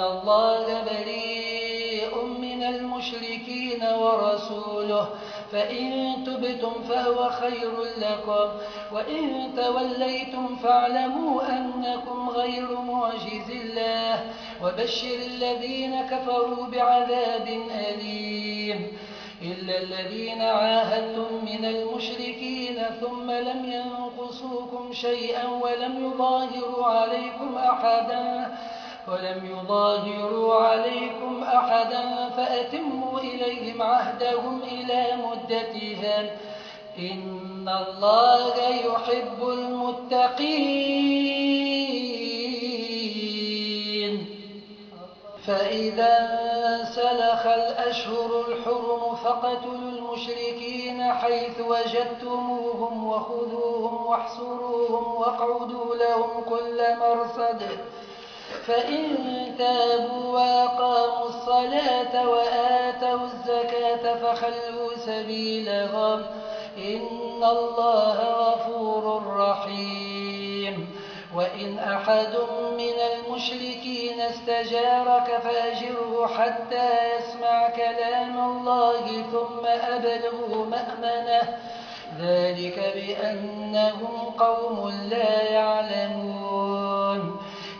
الله بريء من المشركين ورسوله فإن تبتم فهو خير لكم وإن توليتم فاعلموا أنكم غير معجز الله وبشر الذين كفروا بعذاب أليم إلا الذين عاهدتم من المشركين ثم لم ينقصوكم شيئا ولم يظاهروا عليكم أحدا ولم يظاهروا عليكم أحدا فأتموا إليهم عهدهم إلى مدتهم إن الله يحب المتقين. فإذا سلخ الأشهر الحرم فقتلوا المشركين حيث وجدتموهم وخذوهم واحصروهم واقعدوا لهم كل مرصد فإن تابوا وأقاموا الصلاة وآتوا الزكاة فخلوا سبيلهم إن الله غفور رحيم. وإن أحد من المشركين استجارك فأجره حتى يسمع كلام الله ثم أبلغه مأمنه. ذلك بأنهم قوم لا يعلمون.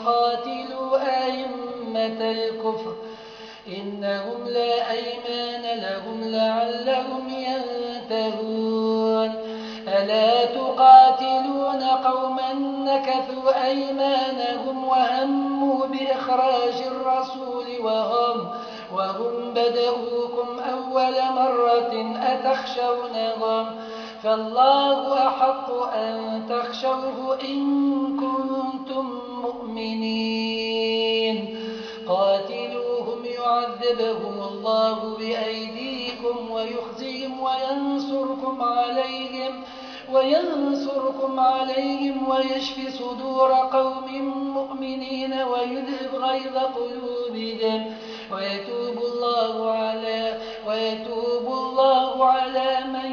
دينكم فقاتلوا أئمة الكفر. إنهم لا أيمان لهم لعلهم ينتهون. ألا تقاتلون قوما نكثوا أيمانهم وهموا بإخراج الرسول وهم, وهم بدؤوكم أول مرة أتخشونهم؟ فالله أحق أن تخشوه إن كنتم مؤمنين. قاتلوهم يعذبهم الله بأيديكم ويخزيهم وينصركم عليهم وينصركم عليهم ويشفي صدور قوم مؤمنين ويذهب غيظ قلوبهم. ويتوب الله على ويتوب الله على من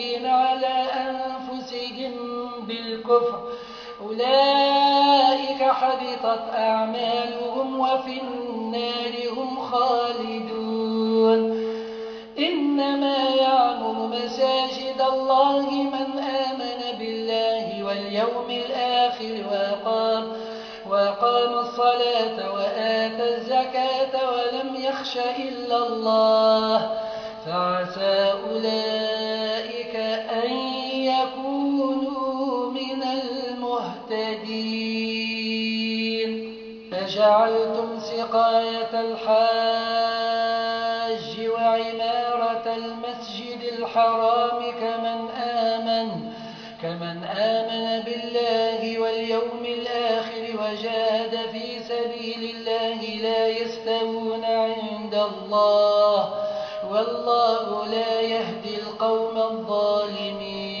بالكفر أولئك حبطت أعمالهم وفي النار هم خالدون. إنما يعمر مساجد الله من آمن بالله واليوم الآخر وأقام, وأقام الصلاة وآتى الزكاة ولم يخش إلا الله. فعسى أولئك المهتدين. فجعلتم سقاية الحاج وعمارة المسجد الحرام كمن آمن كمن آمن بالله واليوم الآخر وجاهد في سبيل الله لا يستوون عند الله والله لا يهدي القوم الظالمين.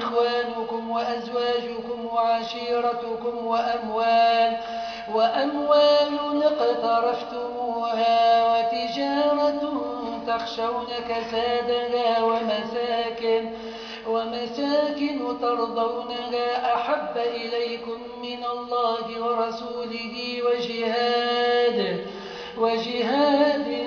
وإخوانكم وأزواجكم وعشيرتكم وأموال وأموال اقترفتموها وتجارة تخشون كسادها ومساكن ومساكن ترضونها أحب إليكم من الله ورسوله وجهاد وجهاد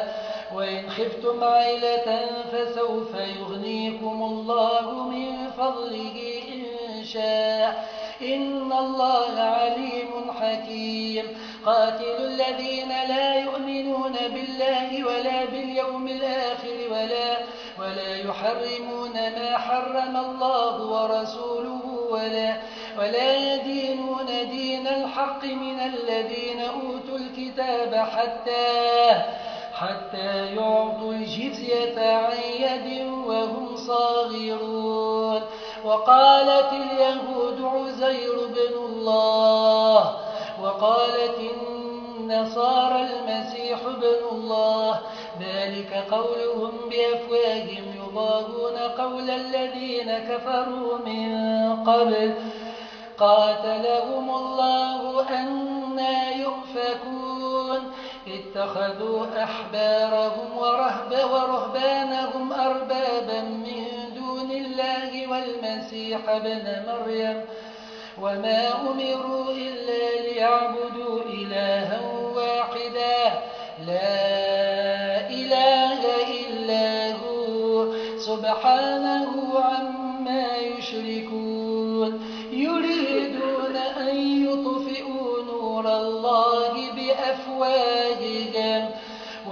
خفتم عيلة فسوف يغنيكم الله من فضله إن شاء. إن الله عليم حكيم. قاتل الذين لا يؤمنون بالله ولا باليوم الآخر ولا, ولا يحرمون ما حرم الله ورسوله ولا, ولا يدينون دين الحق من الذين أوتوا الكتاب حتى حتى يعطوا الجزية عن يد وهم صاغرون. وقالت اليهود عزير بن الله. وقالت النصارى المسيح بن الله. ذلك قولهم بأفواههم يضاهون قول الذين كفروا من قبل. قاتلهم الله أنا يؤفكون. اتخذوا أحبارهم ورهب ورهبانهم أربابا من دون الله والمسيح ابن مريم وما أمروا إلا ليعبدوا إلها واحدا. لا إله إلا هو. سبحانه عما يشركون. يريدون أن يطفئوا نور الله بأفواههم.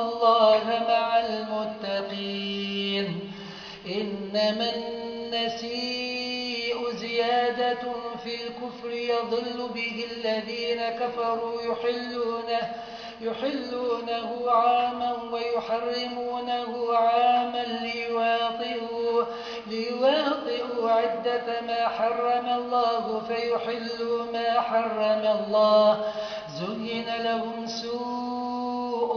الله مع المتقين. إنما النسيء زيادة في الكفر يضل به الذين كفروا يحلونه يحلونه عاما ويحرمونه عاما ليواطئوا, ليواطئوا عدة ما حرم الله فيحلوا ما حرم الله. زين لهم سوء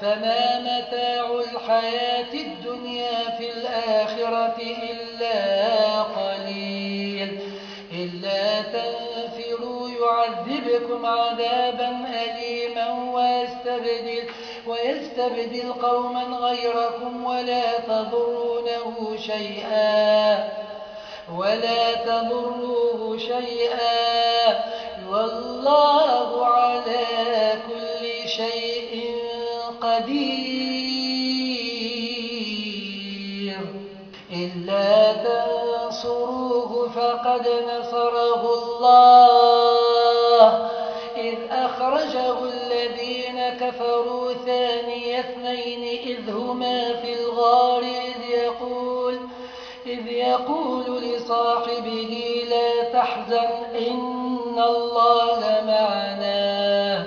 فما متاع الحياة الدنيا في الآخرة إلا قليل. إلا تنفروا يعذبكم عذابا أليما ويستبدل, ويستبدل قوما غيركم ولا تضرونه شيئا. ولا تضروه شيئا. والله على كل شيء قدير. إلا تنصروه فقد نصره الله. إذ أخرجه الذين كفروا ثاني اثنين إذ هما في الغار إذ يقول, إذ يقول لصاحبه لا تحزن إن الله معنا.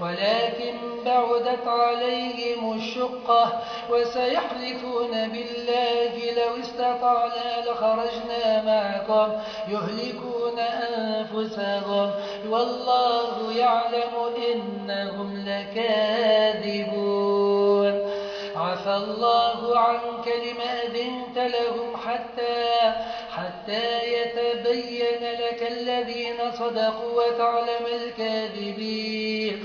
ولكن بعدت عليهم الشقة وسيحلفون بالله لو استطعنا لخرجنا معكم يهلكون أنفسهم والله يعلم إنهم لكاذبون عفى الله عنك لما أذنت لهم حتى حتى يتبين لك الذين صدقوا وتعلم الكاذبين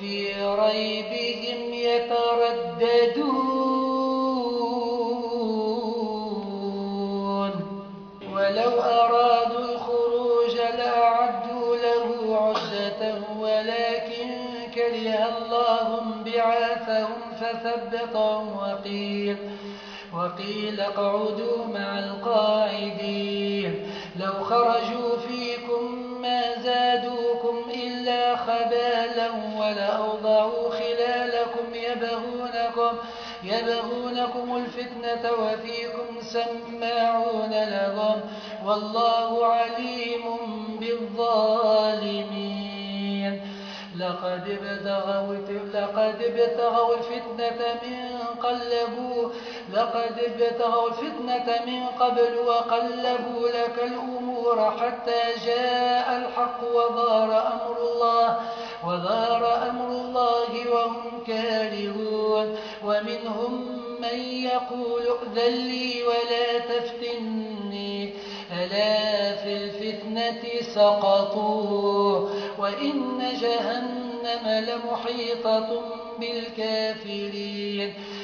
في ريبهم يترددون. ولو أرادوا الخروج لأعدوا له عدة ولكن كره الله بعاثهم فثبتهم وقيل وقيل اقعدوا مع القاعدين. لو خرجوا فيكم خبالا ولأوضعوا خلالكم يبغونكم, يبغونكم الفتنة وفيكم سماعون لهم والله عليم بالظالمين لقد ابتغوا لقد ابتغوا الفتنة من قلبوا لقد ابتغوا الفتنة من قبل وقلبوا لك الأمور حتى جاء الحق وظهر أمر الله. وظهر أمر الله وهم كارهون. ومنهم من يقول ائذن لي ولا تفتني. ألا في الفتنة سقطوا وإن جهنم لمحيطة بالكافرين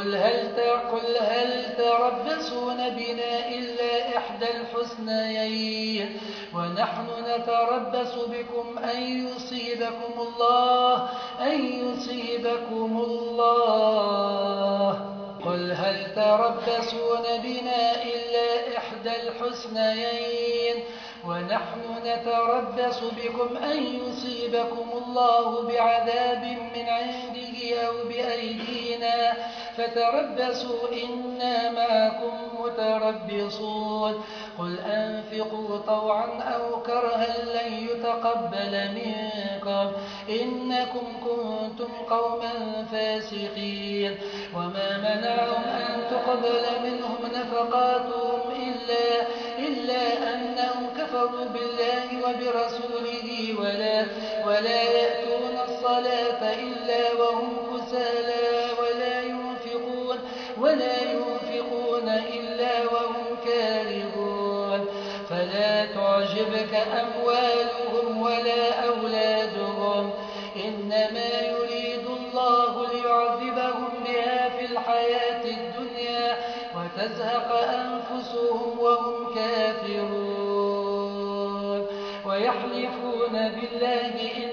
قل هل قل هل تربصون بنا إلا إحدى الحسنيين؟ ونحن نتربص بكم أن يصيبكم الله أن يصيبكم الله. قل هل تربصون بنا إلا إحدى الحسنيين؟ ونحن نتربص بكم أن يصيبكم الله بعذاب من عنده أو بأيدينا فتربصوا إنا معكم متربصون. قل أنفقوا طوعا أو كرها لن يتقبل منكم. إنكم كنتم قوما فاسقين. وما منعهم أن تقبل منهم نفقاتهم إلا, إلا أنهم كفروا بالله وبرسوله ولا, ولا يأتون الصلاة إلا وهم كسالى ولا ينفقون, ولا ينفقون إلا وهم كارهون. فلا تعجبك أموالهم ولا أولادهم. إنما يريد الله ليعذبهم بها في الحياة الدنيا وتزهق أنفسهم وهم كافرون. ويحلفون بالله إنهم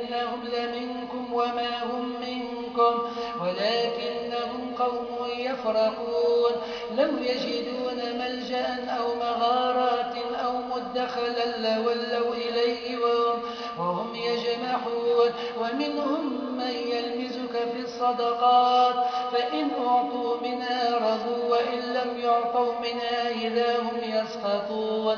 يفرقون لو يجدون ملجأ أو مغارات أو مدخلا لولوا إليه وهم, وهم يجمحون. ومنهم من يلمزك في الصدقات. فإن أعطوا منها رضوا وإن لم يعطوا منها إذا هم يسخطون.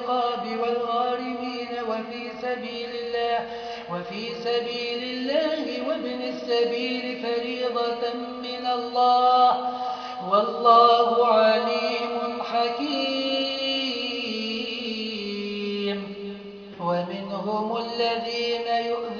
الرقاب والغارمين وفي سبيل الله وفي سبيل الله وابن السبيل فريضة من الله. والله عليم حكيم. ومنهم الذين يؤذون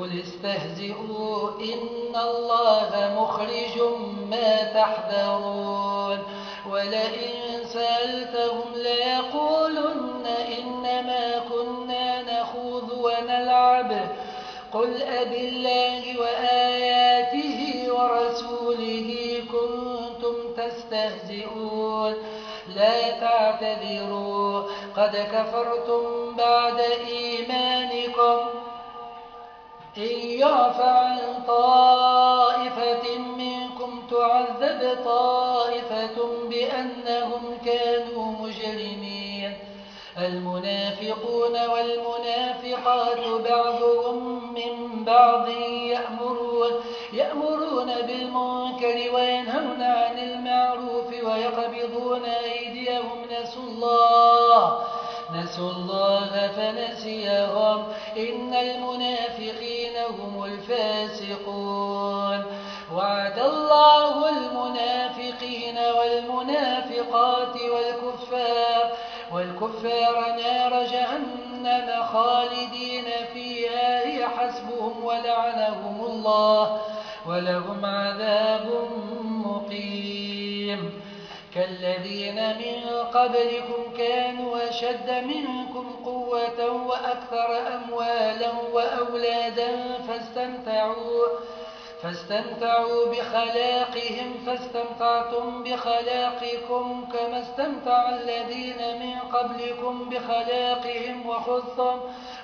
قل استهزئوا إن الله مخرج ما تحذرون. ولئن سألتهم ليقولن إنما كنا نخوض ونلعب. قل أب الله وآياته ورسوله كنتم تستهزئون. لا تعتذروا قد كفرتم بعد إيمانكم. إن يعف عن طائفة منكم تعذب طائفة بأنهم كانوا مجرمين. المنافقون والمنافقات بعضهم من بعض يأمرون, يأمرون بالمنكر وينهون عن المعروف ويقبضون أيديهم نسوا الله. نسوا الله فنسيهم. إن المنافقين هم الفاسقون. وعد الله المنافقين والمنافقات والكفار. والكفار نار جهنم خالدين فيها هي حسبهم ولعنهم الله. ولهم عذاب مقيم. كالذين من قبلكم كانوا أشد منكم قوة وأكثر أموالا وأولادا فاستمتعوا فاستمتعوا بخلاقهم فاستمتعتم بخلاقكم كما استمتع الذين من قبلكم بخلاقهم وخذتم,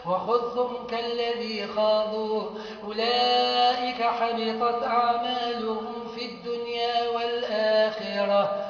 وخذتم كالذي خاضوا. أولئك حبطت أعمالهم في الدنيا والآخرة.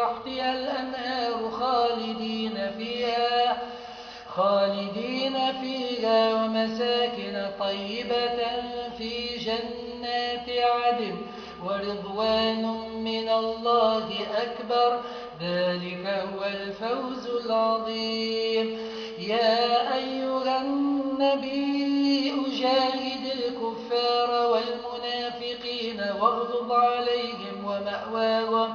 تحتها الأنهار خالدين فيها خالدين فيها ومساكن طيبة في جنات عدن ورضوان من الله أكبر. ذلك هو الفوز العظيم. يا أيها النبي أجاهد الكفار والمنافقين واغلظ عليهم ومأواهم,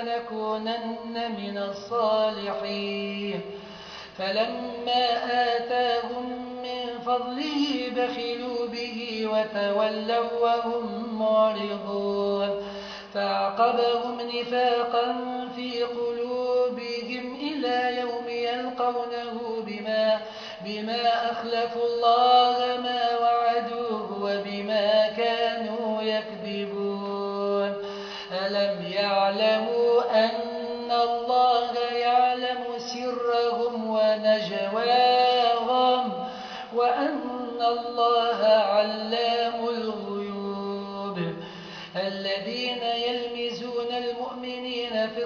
ولنكونن من الصالحين. فلما آتاهم من فضله بخلوا به وتولوا وهم معرضون. فأعقبهم نفاقا في قلوبهم إلى يوم يلقونه بما, بما أخلفوا الله ما وعدوه وبما كانوا يكذبون. ألم يعلموا الله علام الغيوب. الذين يلمزون المؤمنين في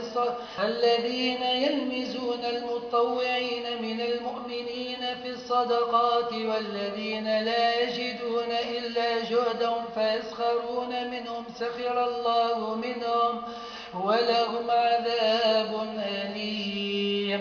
الذين يلمزون المطوعين من المؤمنين في الصدقات والذين لا يجدون إلا جهدهم فيسخرون منهم سخر الله منهم ولهم عذاب أليم.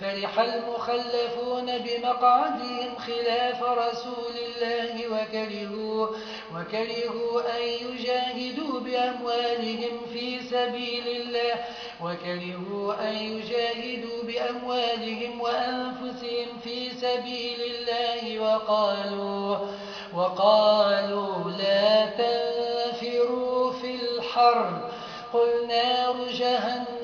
فرح المخلفون بمقعدهم خلاف رسول الله وكرهوا, وكرهوا أن يجاهدوا بأموالهم في سبيل الله وكرهوا أن يجاهدوا بأموالهم وأنفسهم في سبيل الله وقالوا, وقالوا لا تنفروا في الحر قل نار جهنم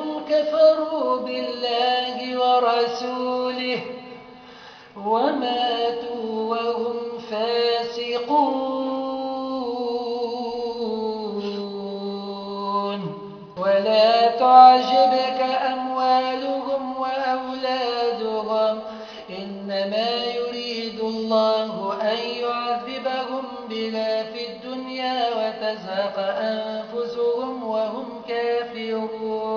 كفروا بالله ورسوله وماتوا وهم فاسقون. ولا تعجبك أموالهم وأولادهم إنما يريد الله أن يعذبهم بلا في الدنيا وتزهق أنفسهم وهم كافرون.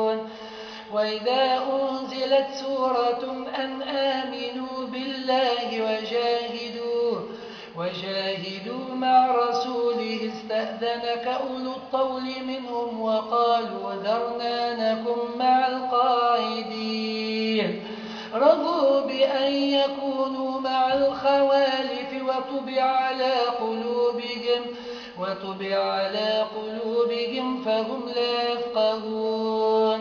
وإذا أنزلت سورة أن آمنوا بالله وجاهدوا, وجاهدوا مع رسوله استأذنك أولو الطول منهم وقالوا ذرنا نكن مع القاعدين. رضوا بأن يكونوا مع الخوالف وطبع على قلوبهم وطبع على قلوبهم فهم لا يفقهون.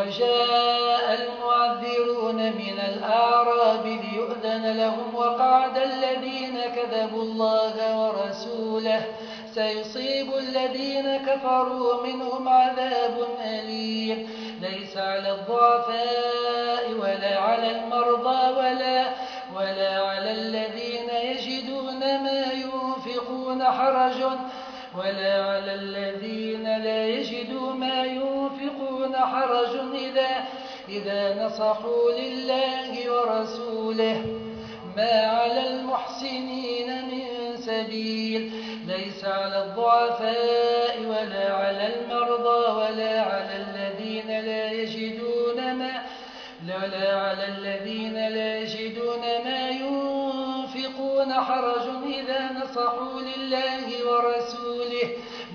وجاء المعذرون من الأعراب ليؤذن لهم وقعد الذين كذبوا الله ورسوله. سيصيب الذين كفروا منهم عذاب أليم. ليس على الضعفاء ولا على المرضى ولا, ولا على الذين يجدون ما ينفقون حرج ولا على الذين لا ينفقون حرج إذا, إذا نصحوا لله ورسوله ما على المحسنين من سبيل ليس على الضعفاء ولا على المرضى ولا على الذين لا يجدون ما ولا على الذين لا يجدون ما ينفقون حرج إذا نصحوا لله ورسوله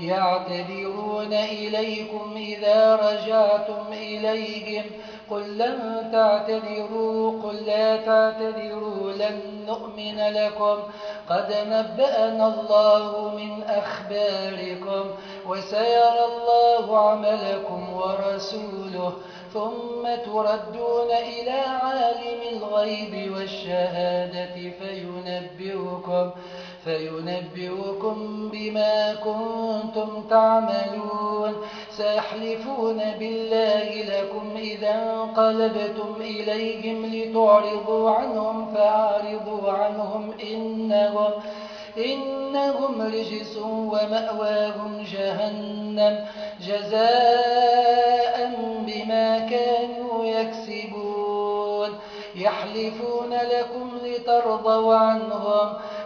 يعتذرون إليكم إذا رجعتم إليهم قل لن تعتذروا قل لا تعتذروا لن نؤمن لكم. قد نبأنا الله من أخباركم وسيرى الله عملكم ورسوله ثم تردون إلى عالم الغيب والشهادة فينبئكم, فينبئكم بما كنتم تعملون. سيحلفون بالله لكم إذا انقلبتم إليهم لتعرضوا عنهم فأعرضوا عنهم إنهم إنهم رجس ومأواهم جهنم. جزاء بما كانوا يكسبون. يحلفون لكم لترضوا عنهم.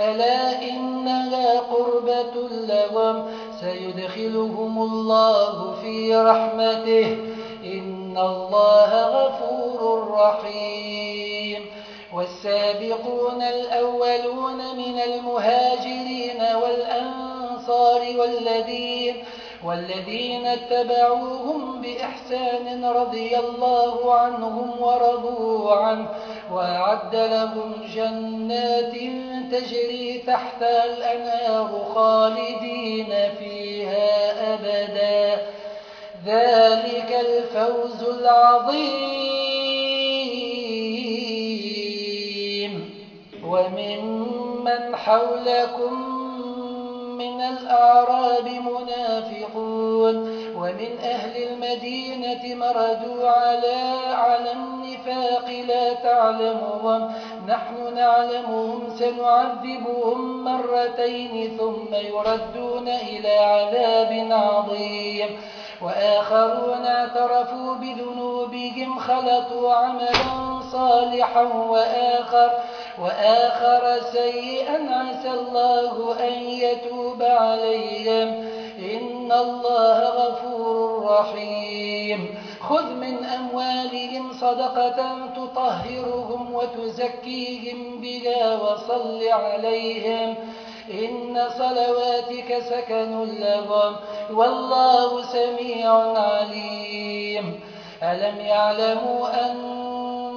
ألا إنها قربة لهم. سيدخلهم الله في رحمته. إن الله غفور رحيم. والسابقون الأولون من المهاجرين والأنصار والذين والذين اتبعوهم بإحسان رضي الله عنهم ورضوا عنه. وأعد لهم جنات تجري تحت الأنهار خالدين فيها أبدا. ذلك الفوز العظيم. وممن حولكم الأعراب منافقون. ومن أهل المدينة مردوا على على النفاق لا تعلمهم. نحن نعلمهم سنعذبهم مرتين ثم يردون إلى عذاب عظيم. وآخرون اعترفوا بذنوبهم خلطوا عملا صالحا وآخر, وآخر سيئا عسى الله أن يتوب عليهم. إن الله غفور رحيم. خذ من أموالهم صدقة تطهرهم وتزكيهم بها وصل عليهم. إن صلواتك سكن لهم. والله سميع عليم. ألم يعلموا أن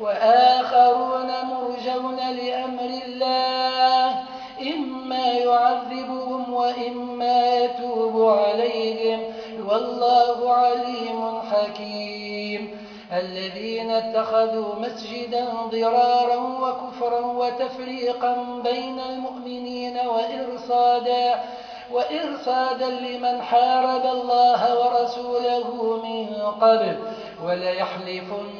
وآخرون مرجون لأمر الله. إما يعذبهم وإما يتوب عليهم. والله عليم حكيم. الذين اتخذوا مسجدا ضرارا وكفرا وتفريقا بين المؤمنين وإرصادا, وإرصادا لمن حارب الله ورسوله من قبل. وليحلفن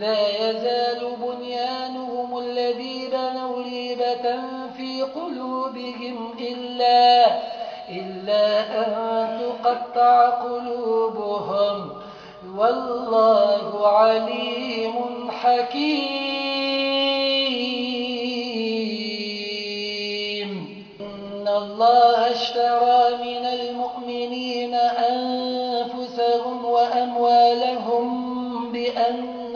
لا يزال بنيانهم الذي بنوا ريبة في قلوبهم إلا, إلا أن تقطع قلوبهم. والله عليم حكيم. إن الله اشترى من المؤمنين أنفسهم وأموالهم بأن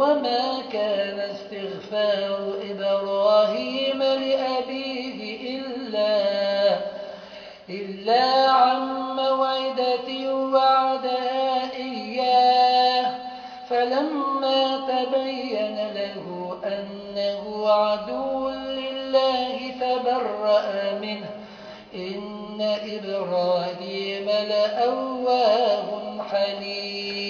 وما كان استغفار إبراهيم لأبيه إلا إلا عن موعدة وعدها إياه فلما تبين له أنه عدو لله فبرأ منه إن إبراهيم لأواه حليم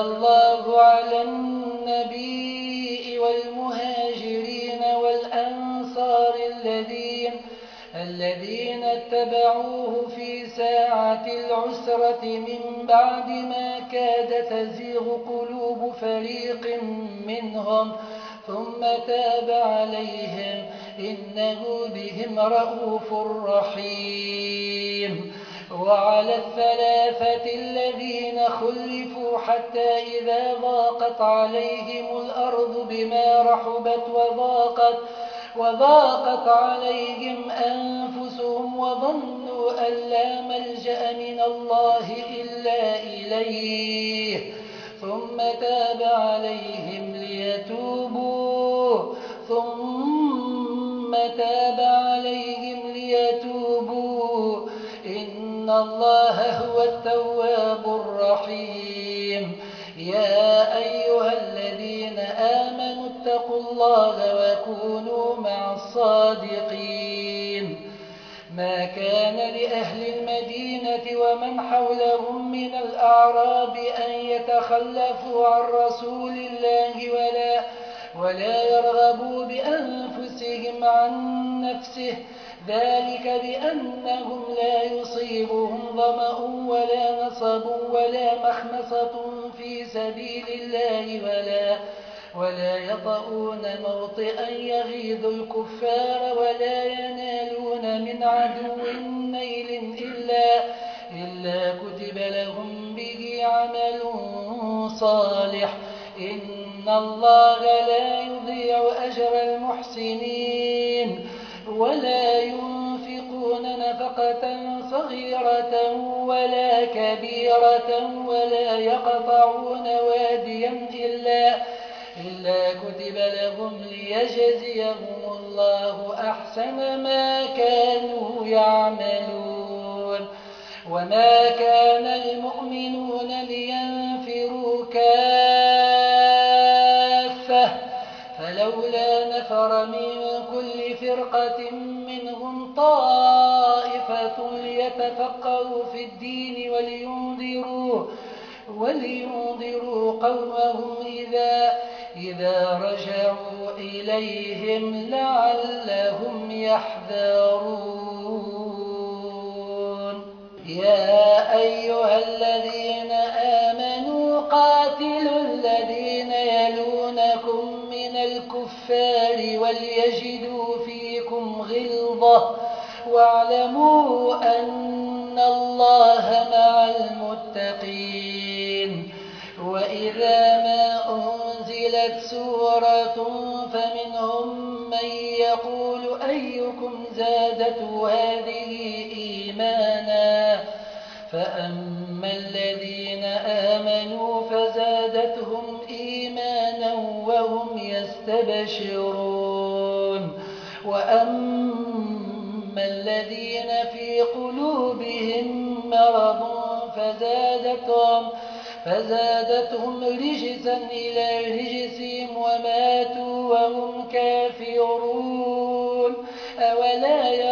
الله على النبي والمهاجرين والأنصار الذين الذين اتبعوه في ساعة العسرة من بعد ما كاد تزيغ قلوب فريق منهم. ثم تاب عليهم. إنه بهم رءوف رحيم. وعلى الثلاثة الذين خلفوا حتى إذا ضاقت عليهم الأرض بما رحبت وضاقت وضاقت عليهم أنفسهم وظنوا أن لا ملجأ من الله إلا إليه ثم تاب عليهم ولا يرغبوا بأنفسهم عن نفسه. ذلك بأنهم لا يصيبهم ظمأ ولا نصب ولا مخمصة في سبيل الله ولا ولا يطؤون موطئا يغيظ الكفار ولا ينالون من عدو نيل إلا, إلا كتب لهم به عمل صالح. إن الله لا يضيع أجر المحسنين ولا ينفقون نفقة صغيرة ولا كبيرة ولا يقطعون واديا إلا, إلا كتب لهم ليجزيهم الله أحسن ما كانوا يعملون وما كان المؤمنون لينفروا نفر من كل فرقة منهم طائفة ليتفقهوا في الدين ولينذروا, ولينذروا قومهم إذا, إذا رجعوا إليهم لعلهم يحذرون. يا أيها الذين آمنوا قاتلوا الكفار وليجدوا فيكم غلظة واعلموا أن الله مع المتقين. وإذا ما أنزلت سورة فمنهم من يقول أيكم زادته هذه إيمانا؟ فأما الذين آمنوا فزادتهم يستبشرون. وأما الذين في قلوبهم مرض فزادتهم فزادتهم رجسا إلى رجسهم وماتوا وهم كافرون. أولا يرون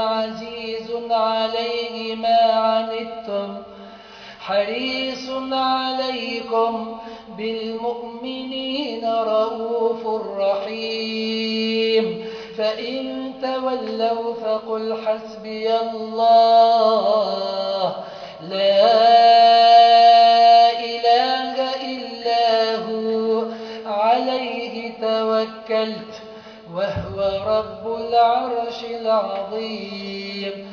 عزيز عليه ما عنتم حريص عليكم بالمؤمنين رؤوف رحيم. فإن تولوا فقل حسبي الله لا رب العرش العظيم.